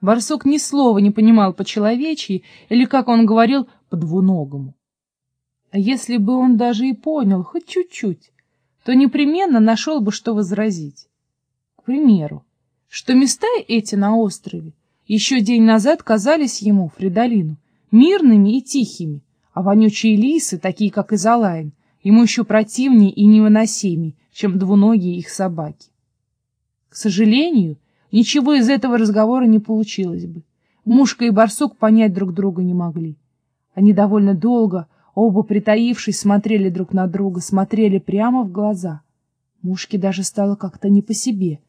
Барсук ни слова не понимал по-человечьи или, как он говорил, по-двуногому. А если бы он даже и понял, хоть чуть-чуть, то непременно нашел бы, что возразить. К примеру, что места эти на острове еще день назад казались ему, Фридолину, мирными и тихими, а вонючие лисы, такие как Изолайн, ему еще противнее и невыносимей, чем двуногие их собаки. К сожалению, ничего из этого разговора не получилось бы. Мушка и барсук понять друг друга не могли. Они довольно долго, оба притаившись, смотрели друг на друга, смотрели прямо в глаза. Мушке даже стало как-то не по себе.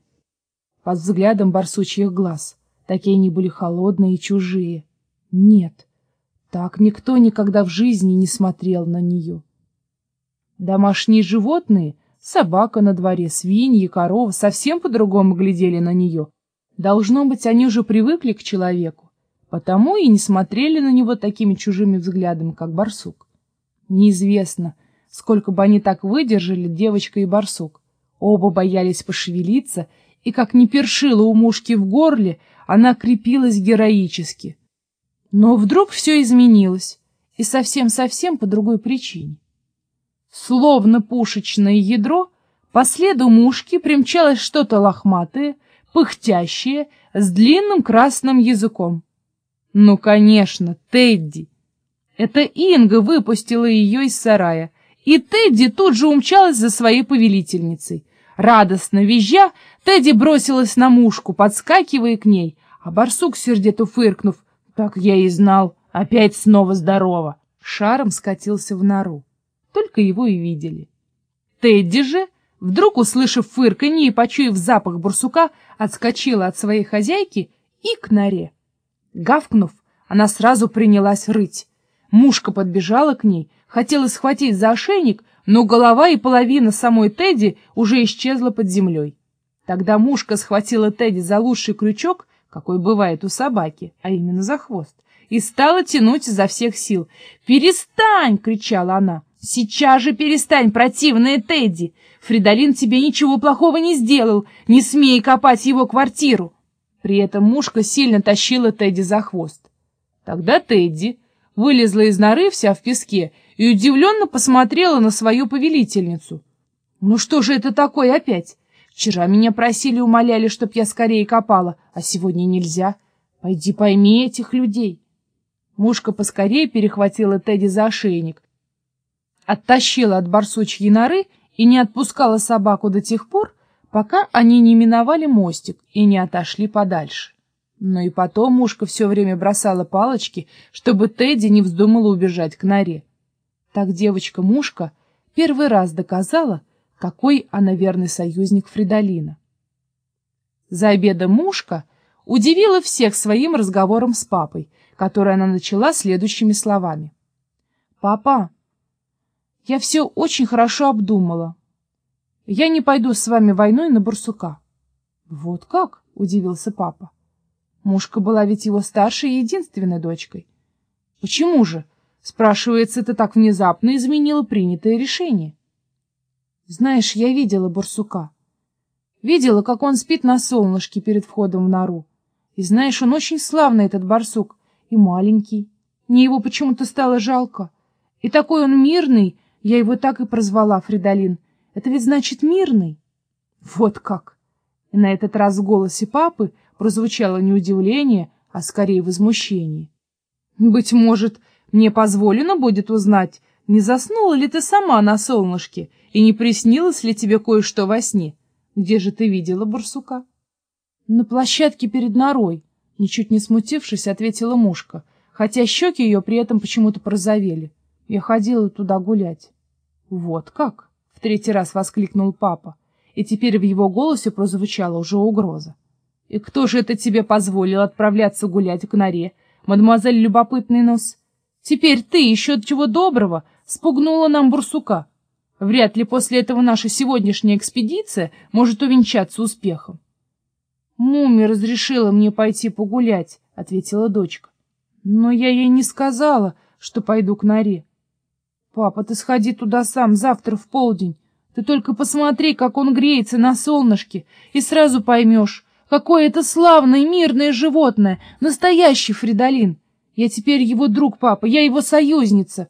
Под взглядом барсучьих глаз. Такие они были холодные и чужие. Нет, так никто никогда в жизни не смотрел на нее. Домашние животные, собака на дворе, свиньи, корова, совсем по-другому глядели на нее. Должно быть, они уже привыкли к человеку, потому и не смотрели на него такими чужими взглядами, как барсук. Неизвестно, сколько бы они так выдержали, девочка и барсук. Оба боялись пошевелиться, и, как не першила у мушки в горле, она крепилась героически. Но вдруг все изменилось, и совсем-совсем по другой причине. Словно пушечное ядро, по следу мушки примчалось что-то лохматое, пыхтящее, с длинным красным языком. Ну, конечно, Тедди. Это Инга выпустила ее из сарая, и Тедди тут же умчалась за своей повелительницей. Радостно визжа, Тедди бросилась на мушку, подскакивая к ней, а барсук, сердито фыркнув, так я и знал, опять снова здорово, шаром скатился в нору только его и видели. Тедди же, вдруг услышав фырканье и почуяв запах барсука, отскочила от своей хозяйки и к норе. Гавкнув, она сразу принялась рыть. Мушка подбежала к ней, хотела схватить за ошейник, но голова и половина самой Тедди уже исчезла под землей. Тогда мушка схватила Тедди за лучший крючок, какой бывает у собаки, а именно за хвост, и стала тянуть изо всех сил. «Перестань!» — кричала она. «Сейчас же перестань, противная Тедди! Фридолин тебе ничего плохого не сделал, не смей копать его квартиру!» При этом мушка сильно тащила Тедди за хвост. Тогда Тедди вылезла из норы вся в песке и удивленно посмотрела на свою повелительницу. «Ну что же это такое опять? Вчера меня просили, умоляли, чтоб я скорее копала, а сегодня нельзя. Пойди пойми этих людей». Мушка поскорее перехватила Тедди за ошейник оттащила от барсучьей норы и не отпускала собаку до тех пор, пока они не миновали мостик и не отошли подальше. Но и потом мушка все время бросала палочки, чтобы Тедди не вздумала убежать к норе. Так девочка-мушка первый раз доказала, какой она верный союзник Фридолина. За обедом мушка удивила всех своим разговором с папой, который она начала следующими словами. «Папа, я все очень хорошо обдумала. Я не пойду с вами войной на барсука. Вот как? Удивился папа. Мушка была ведь его старшей и единственной дочкой. Почему же? Спрашивается, ты так внезапно изменила принятое решение. Знаешь, я видела барсука. Видела, как он спит на солнышке перед входом в нору. И знаешь, он очень славный, этот барсук, и маленький. Мне его почему-то стало жалко. И такой он мирный, я его так и прозвала, Фридолин. Это ведь значит мирный. Вот как. И на этот раз в голосе папы прозвучало не удивление, а скорее возмущение. Быть может, мне позволено будет узнать, не заснула ли ты сама на солнышке и не приснилось ли тебе кое-что во сне? Где же ты видела барсука? На площадке перед норой, ничуть не смутившись, ответила мушка, хотя щеки ее при этом почему-то порозовели. Я ходила туда гулять. Вот как? В третий раз воскликнул папа, и теперь в его голосе прозвучала уже угроза. И кто же это тебе позволил отправляться гулять к норе, мадемуазель Любопытный Нос? Теперь ты еще чего доброго спугнула нам бурсука. Вряд ли после этого наша сегодняшняя экспедиция может увенчаться успехом. Муми разрешила мне пойти погулять, ответила дочка. Но я ей не сказала, что пойду к норе. Папа, ты сходи туда сам завтра в полдень. Ты только посмотри, как он греется на солнышке, и сразу поймешь, Какое это славное, мирное животное! Настоящий Фридолин! Я теперь его друг, папа, я его союзница!»